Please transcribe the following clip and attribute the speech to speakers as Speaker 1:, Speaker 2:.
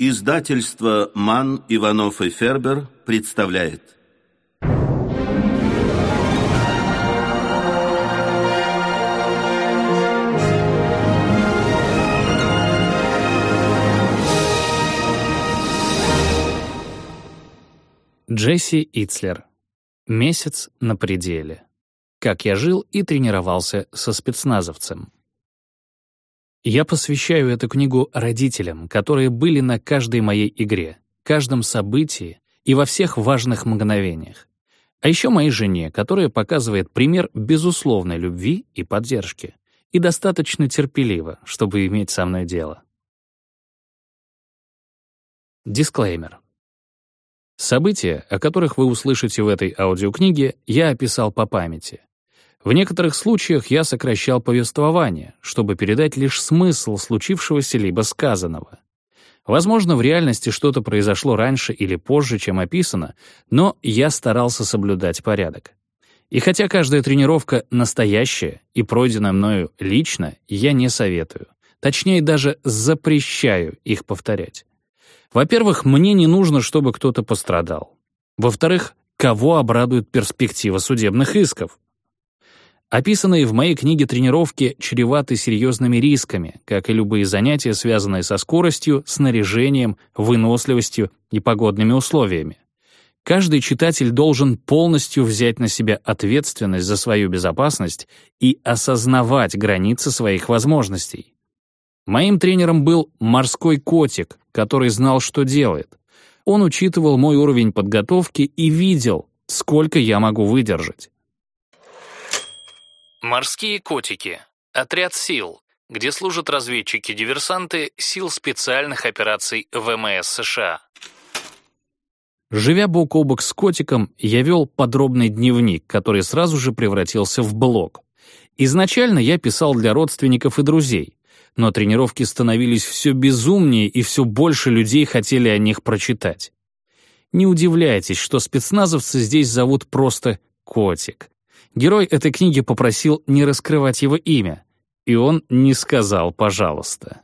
Speaker 1: Издательство «Ман, Иванов и Фербер» представляет.
Speaker 2: Джесси Ицлер. Месяц на пределе. Как я жил и тренировался со спецназовцем. Я посвящаю эту книгу родителям, которые были на каждой моей игре, каждом событии и во всех важных мгновениях. А еще моей жене, которая показывает пример безусловной любви и поддержки, и достаточно терпелива, чтобы иметь со мной дело. Дисклеймер. События, о которых вы услышите в этой аудиокниге, я описал по памяти. В некоторых случаях я сокращал повествование, чтобы передать лишь смысл случившегося либо сказанного. Возможно, в реальности что-то произошло раньше или позже, чем описано, но я старался соблюдать порядок. И хотя каждая тренировка настоящая и пройдена мною лично, я не советую. Точнее, даже запрещаю их повторять. Во-первых, мне не нужно, чтобы кто-то пострадал. Во-вторых, кого обрадует перспектива судебных исков? Описанные в моей книге тренировки чреваты серьезными рисками, как и любые занятия, связанные со скоростью, снаряжением, выносливостью и погодными условиями. Каждый читатель должен полностью взять на себя ответственность за свою безопасность и осознавать границы своих возможностей. Моим тренером был морской котик, который знал, что делает. Он учитывал мой уровень подготовки и видел, сколько я могу выдержать. Морские котики. Отряд сил, где служат разведчики-диверсанты сил специальных операций ВМС США. Живя бок о бок с котиком, я вел подробный дневник, который сразу же превратился в блог. Изначально я писал для родственников и друзей, но тренировки становились все безумнее, и все больше людей хотели о них прочитать. Не удивляйтесь, что спецназовцы здесь зовут просто «котик». Герой этой книги попросил не раскрывать его имя, и он не сказал «пожалуйста».